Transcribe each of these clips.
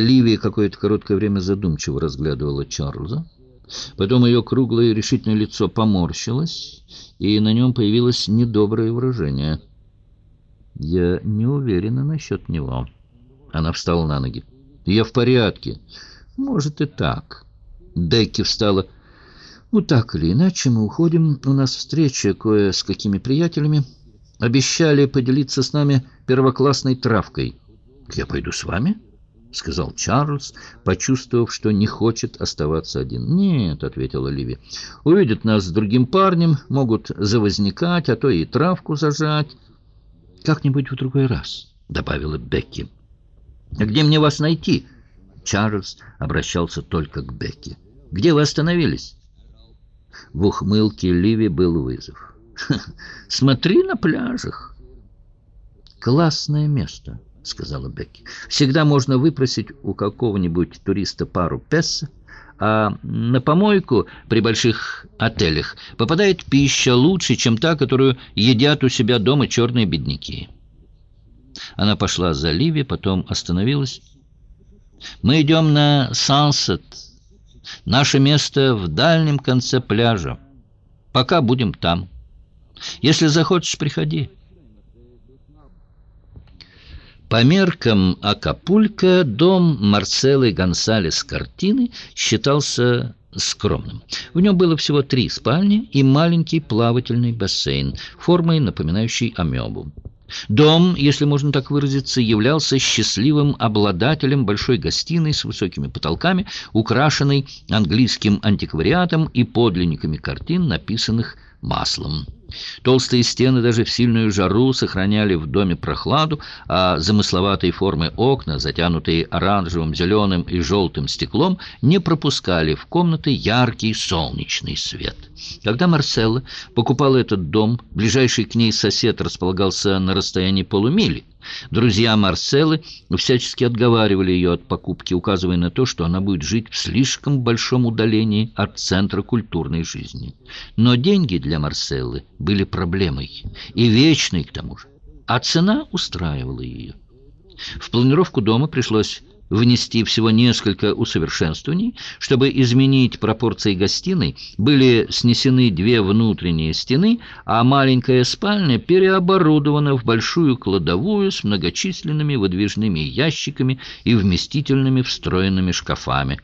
Ливия какое-то короткое время задумчиво разглядывала Чарльза. Потом ее круглое решительное лицо поморщилось, и на нем появилось недоброе выражение. «Я не уверена насчет него». Она встала на ноги. «Я в порядке». «Может, и так». Бекки встала. «Ну, так или иначе, мы уходим. У нас встреча кое с какими приятелями. Обещали поделиться с нами первоклассной травкой». «Я пойду с вами?» — сказал Чарльз, почувствовав, что не хочет оставаться один. «Нет», — ответила Ливи, — «увидят нас с другим парнем, могут завозникать, а то и травку зажать». «Как-нибудь в другой раз», — добавила Бекки. «А где мне вас найти?» Чарльз обращался только к Бекки. «Где вы остановились?» В ухмылке Ливи был вызов. «Смотри на пляжах». «Классное место», — сказала Бекки. «Всегда можно выпросить у какого-нибудь туриста пару песо, а на помойку при больших отелях попадает пища лучше, чем та, которую едят у себя дома черные бедняки». Она пошла за Ливи, потом остановилась. «Мы идем на Сансет. Наше место в дальнем конце пляжа. Пока будем там. Если захочешь, приходи». По меркам Акапулько дом Марселы Гонсалес картины считался скромным. В нем было всего три спальни и маленький плавательный бассейн, формой напоминающий амебу. Дом, если можно так выразиться, являлся счастливым обладателем большой гостиной с высокими потолками, украшенной английским антиквариатом и подлинниками картин, написанных маслом. Толстые стены даже в сильную жару сохраняли в доме прохладу, а замысловатые формы окна, затянутые оранжевым, зеленым и желтым стеклом, не пропускали в комнаты яркий солнечный свет. Когда Марселла покупала этот дом, ближайший к ней сосед располагался на расстоянии полумили. Друзья Марселы всячески отговаривали ее от покупки, указывая на то, что она будет жить в слишком большом удалении от центра культурной жизни. Но деньги для Марселлы были проблемой, и вечной к тому же, а цена устраивала ее. В планировку дома пришлось внести всего несколько усовершенствований. Чтобы изменить пропорции гостиной, были снесены две внутренние стены, а маленькая спальня переоборудована в большую кладовую с многочисленными выдвижными ящиками и вместительными встроенными шкафами.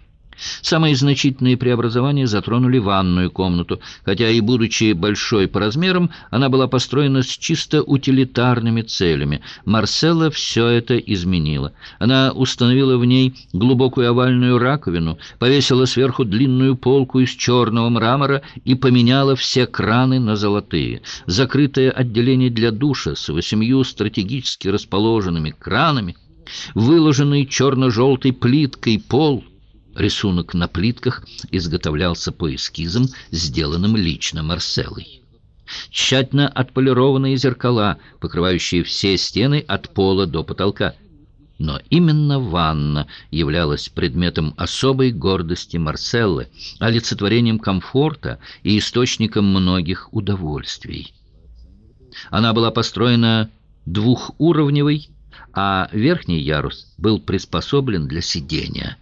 Самые значительные преобразования затронули ванную комнату, хотя и будучи большой по размерам, она была построена с чисто утилитарными целями. Марселла все это изменила. Она установила в ней глубокую овальную раковину, повесила сверху длинную полку из черного мрамора и поменяла все краны на золотые. Закрытое отделение для душа с восемью стратегически расположенными кранами, выложенный черно-желтой плиткой пол — Рисунок на плитках изготовлялся по эскизам, сделанным лично Марселой. Тщательно отполированные зеркала, покрывающие все стены от пола до потолка. Но именно ванна являлась предметом особой гордости Марселлы, олицетворением комфорта и источником многих удовольствий. Она была построена двухуровневой, а верхний ярус был приспособлен для сидения –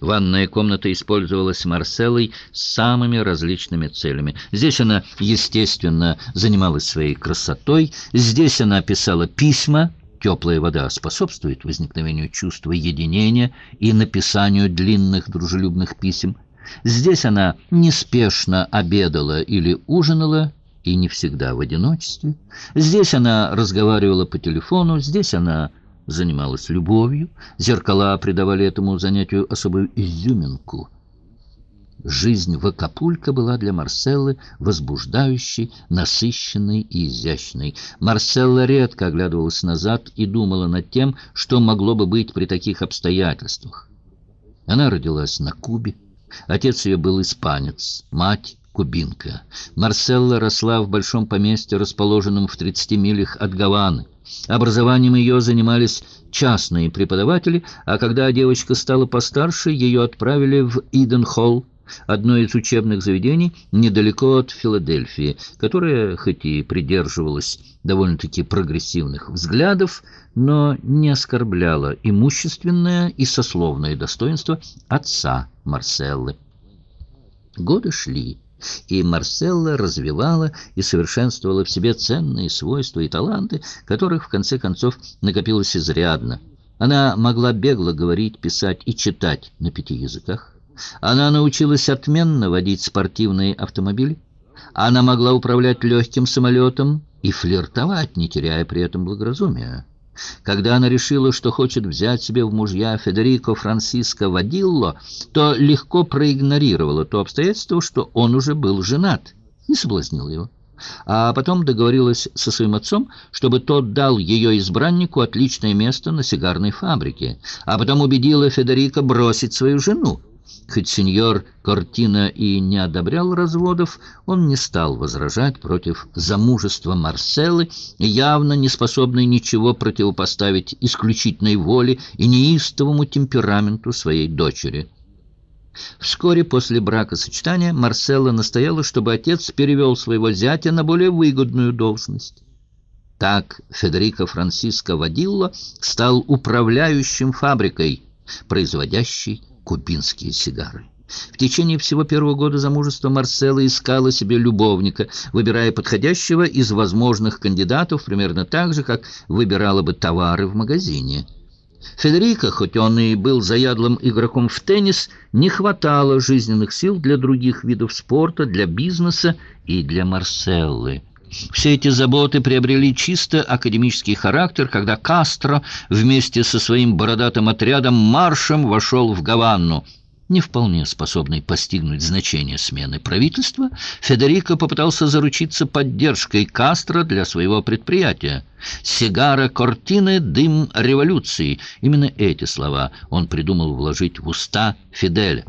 Ванная комната использовалась Марселой с самыми различными целями. Здесь она, естественно, занималась своей красотой, здесь она писала письма, Теплая вода способствует возникновению чувства единения и написанию длинных дружелюбных писем. Здесь она неспешно обедала или ужинала, и не всегда в одиночестве. Здесь она разговаривала по телефону, здесь она занималась любовью, зеркала придавали этому занятию особую изюминку. Жизнь в Акапулько была для Марселлы возбуждающей, насыщенной и изящной. Марселла редко оглядывалась назад и думала над тем, что могло бы быть при таких обстоятельствах. Она родилась на Кубе. Отец ее был испанец, мать — кубинка. Марселла росла в большом поместье, расположенном в 30 милях от Гаваны. Образованием ее занимались частные преподаватели, а когда девочка стала постарше, ее отправили в Иден-Холл, одно из учебных заведений недалеко от Филадельфии, которое, хоть и придерживалось довольно-таки прогрессивных взглядов, но не оскорбляла имущественное и сословное достоинство отца Марселлы. Годы шли, и Марселла развивала и совершенствовала в себе ценные свойства и таланты, которых, в конце концов, накопилось изрядно. Она могла бегло говорить, писать и читать на пяти языках. Она научилась отменно водить спортивные автомобили. Она могла управлять легким самолетом и флиртовать, не теряя при этом благоразумия. Когда она решила, что хочет взять себе в мужья Федерико Франциско Вадилло, то легко проигнорировала то обстоятельство, что он уже был женат, и соблазнила его. А потом договорилась со своим отцом, чтобы тот дал ее избраннику отличное место на сигарной фабрике, а потом убедила Федерико бросить свою жену. Хоть сеньор Кортина и не одобрял разводов, он не стал возражать против замужества Марселы, явно не способной ничего противопоставить исключительной воле и неистовому темпераменту своей дочери. Вскоре после бракосочетания Марселла настояла, чтобы отец перевел своего зятя на более выгодную должность. Так Федерико Франциско Вадилло стал управляющим фабрикой, производящей кубинские сигары. В течение всего первого года замужества Марсела искала себе любовника, выбирая подходящего из возможных кандидатов примерно так же, как выбирала бы товары в магазине. Федерико, хоть он и был заядлым игроком в теннис, не хватало жизненных сил для других видов спорта, для бизнеса и для Марселлы. Все эти заботы приобрели чисто академический характер, когда Кастро вместе со своим бородатым отрядом маршем вошел в Гаванну. Не вполне способный постигнуть значение смены правительства, Федерико попытался заручиться поддержкой Кастро для своего предприятия. «Сигара Кортины — дым революции». Именно эти слова он придумал вложить в уста Фиделя.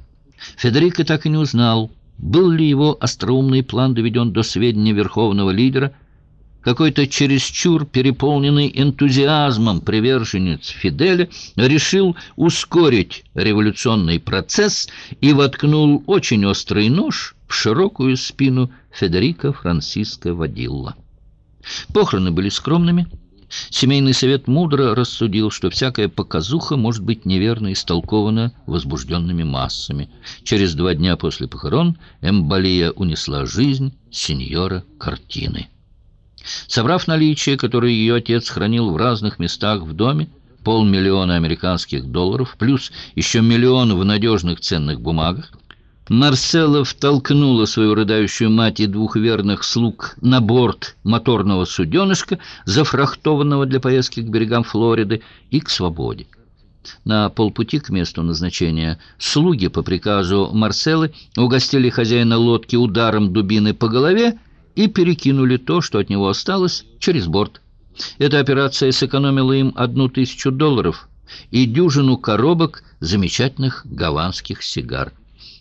Федерико так и не узнал, был ли его остроумный план доведен до сведения верховного лидера? Какой-то чересчур переполненный энтузиазмом приверженец Фиделя решил ускорить революционный процесс и воткнул очень острый нож в широкую спину Федерико Франциско Вадилла. Похороны были скромными, Семейный совет мудро рассудил, что всякая показуха может быть неверно истолкована возбужденными массами. Через два дня после похорон эмболия унесла жизнь сеньора Картины. Собрав наличие, которое ее отец хранил в разных местах в доме, полмиллиона американских долларов, плюс еще миллион в надежных ценных бумагах, Марселла втолкнула свою рыдающую мать и двух верных слуг на борт моторного суденышка, зафрахтованного для поездки к берегам Флориды и к свободе. На полпути к месту назначения слуги по приказу Марселлы угостили хозяина лодки ударом дубины по голове и перекинули то, что от него осталось, через борт. Эта операция сэкономила им одну тысячу долларов и дюжину коробок замечательных гаванских сигар.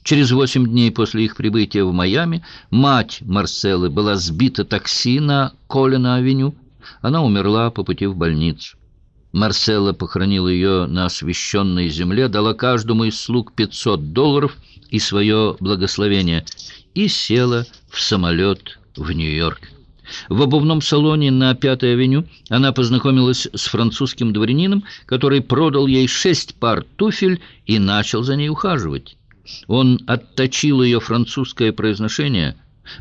Через восемь дней после их прибытия в Майами мать Марселы была сбита такси на Колина-авеню. Она умерла по пути в больницу. Марсела похоронила ее на освященной земле, дала каждому из слуг 500 долларов и свое благословение и села в самолет в Нью-Йорк. В обувном салоне на Пятой авеню она познакомилась с французским дворянином, который продал ей шесть пар туфель и начал за ней ухаживать. Он отточил ее французское произношение,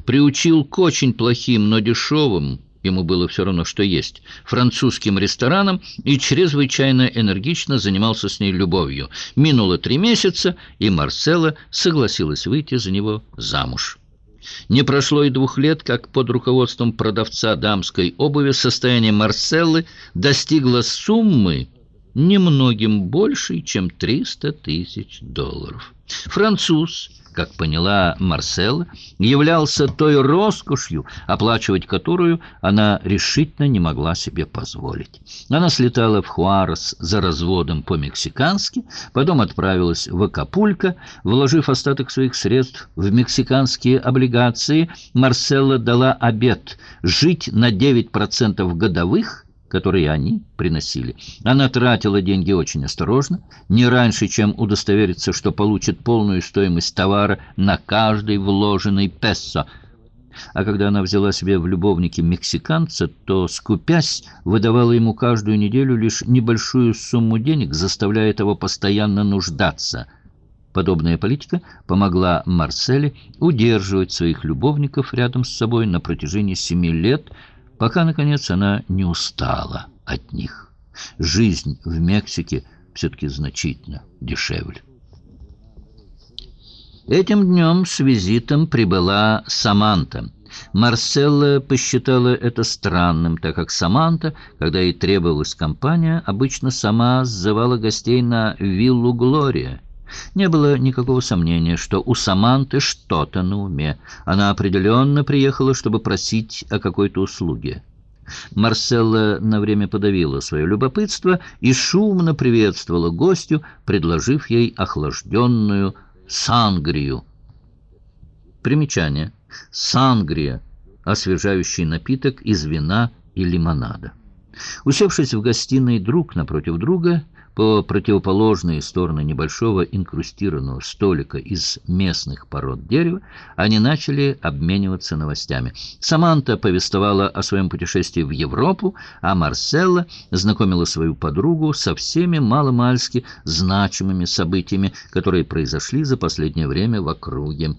приучил к очень плохим, но дешевым, ему было все равно, что есть, французским ресторанам и чрезвычайно энергично занимался с ней любовью. Минуло три месяца, и Марсела согласилась выйти за него замуж. Не прошло и двух лет, как под руководством продавца дамской обуви состояние Марселлы достигло суммы, немногим большей, чем 300 тысяч долларов. Француз, как поняла Марсела, являлся той роскошью, оплачивать которую она решительно не могла себе позволить. Она слетала в Хуарес за разводом по-мексикански, потом отправилась в Акапулько, вложив остаток своих средств в мексиканские облигации, Марсела дала обет жить на 9% годовых – которые они приносили. Она тратила деньги очень осторожно, не раньше, чем удостовериться, что получит полную стоимость товара на каждый вложенный пессо. а когда она взяла себе в любовники мексиканца, то, скупясь, выдавала ему каждую неделю лишь небольшую сумму денег, заставляя его постоянно нуждаться. Подобная политика помогла Марселе удерживать своих любовников рядом с собой на протяжении семи лет, пока, наконец, она не устала от них. Жизнь в Мексике все-таки значительно дешевле. Этим днем с визитом прибыла Саманта. Марселла посчитала это странным, так как Саманта, когда ей требовалась компания, обычно сама сзывала гостей на виллу Глория. Не было никакого сомнения, что у Саманты что-то на уме. Она определенно приехала, чтобы просить о какой-то услуге. Марселла на время подавила свое любопытство и шумно приветствовала гостю, предложив ей охлажденную сангрию. Примечание. Сангрия – освежающий напиток из вина и лимонада. Усевшись в гостиной друг напротив друга, по противоположные стороны небольшого инкрустированного столика из местных пород дерева, они начали обмениваться новостями. Саманта повествовала о своем путешествии в Европу, а Марселла знакомила свою подругу со всеми маломальски значимыми событиями, которые произошли за последнее время в округе.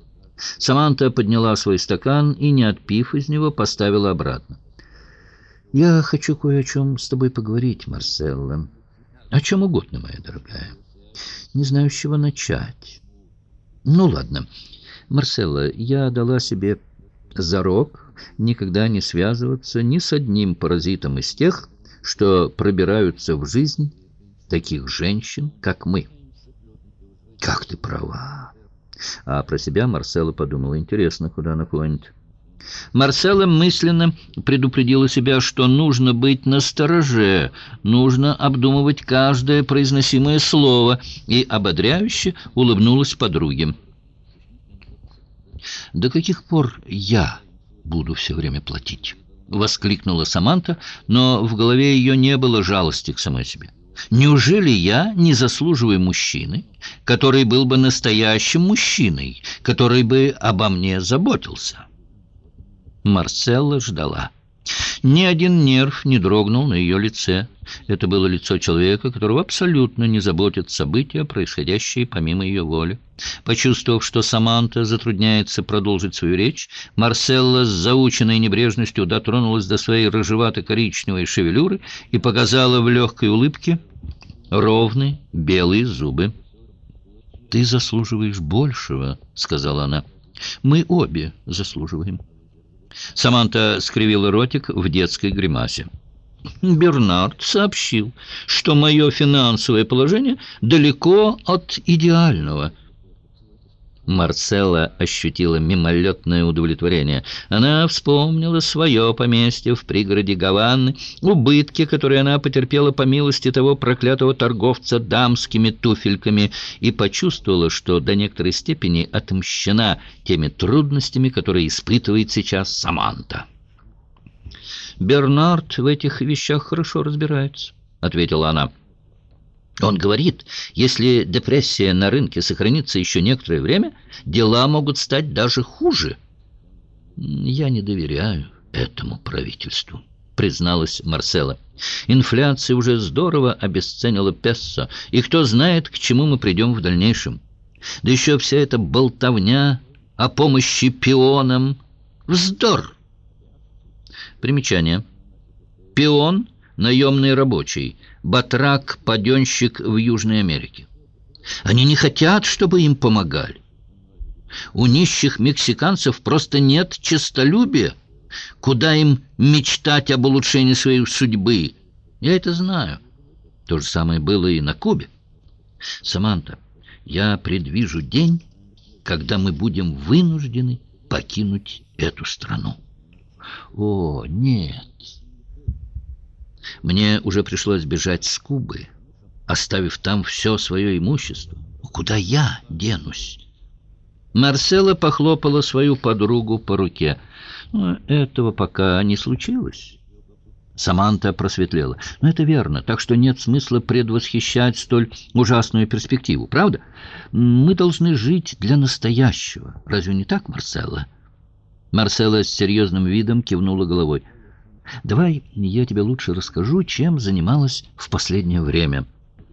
Саманта подняла свой стакан и, не отпив из него, поставила обратно. «Я хочу кое о чем с тобой поговорить, Марселла». О чем угодно, моя дорогая. Не знаю, с чего начать. Ну, ладно. Марселла, я дала себе зарок никогда не связываться ни с одним паразитом из тех, что пробираются в жизнь таких женщин, как мы. Как ты права. А про себя Марселла подумала, интересно, куда она клонит. Марсела мысленно предупредила себя, что нужно быть настороже, нужно обдумывать каждое произносимое слово, и ободряюще улыбнулась подруге. «До каких пор я буду все время платить?» — воскликнула Саманта, но в голове ее не было жалости к самой себе. Неужели я не заслуживаю мужчины, который был бы настоящим мужчиной, который бы обо мне заботился?» Марселла ждала. Ни один нерв не дрогнул на ее лице. Это было лицо человека, которого абсолютно не заботят события, происходящие помимо ее воли. Почувствовав, что Саманта затрудняется продолжить свою речь, Марселла с заученной небрежностью дотронулась до своей рыжевато-коричневой шевелюры и показала в легкой улыбке ровные белые зубы. «Ты заслуживаешь большего», — сказала она. «Мы обе заслуживаем». Саманта скривила ротик в детской гримасе. Бернард сообщил, что мое финансовое положение далеко от идеального – Марцелла ощутила мимолетное удовлетворение. Она вспомнила свое поместье в пригороде Гаваны, убытки, которые она потерпела по милости того проклятого торговца дамскими туфельками, и почувствовала, что до некоторой степени отмщена теми трудностями, которые испытывает сейчас Саманта. «Бернард в этих вещах хорошо разбирается», — ответила она. Он говорит, если депрессия на рынке сохранится еще некоторое время, дела могут стать даже хуже. Я не доверяю этому правительству, призналась Марсела. Инфляция уже здорово обесценила пессо, и кто знает, к чему мы придем в дальнейшем. Да еще вся эта болтовня о помощи пионам. Вздор! Примечание. Пион — наемный рабочий, батрак-паденщик в Южной Америке. Они не хотят, чтобы им помогали. У нищих мексиканцев просто нет честолюбия. Куда им мечтать об улучшении своей судьбы? Я это знаю. То же самое было и на Кубе. Саманта, я предвижу день, когда мы будем вынуждены покинуть эту страну. О, нет, мне уже пришлось бежать с Кубы, оставив там все свое имущество. Куда я денусь? Марсела похлопала свою подругу по руке. Но этого пока не случилось. Саманта просветлела. Но это верно, так что нет смысла предвосхищать столь ужасную перспективу, правда? Мы должны жить для настоящего. Разве не так, Марселла? Марсела с серьезным видом кивнула головой. «Давай я тебе лучше расскажу, чем занималась в последнее время».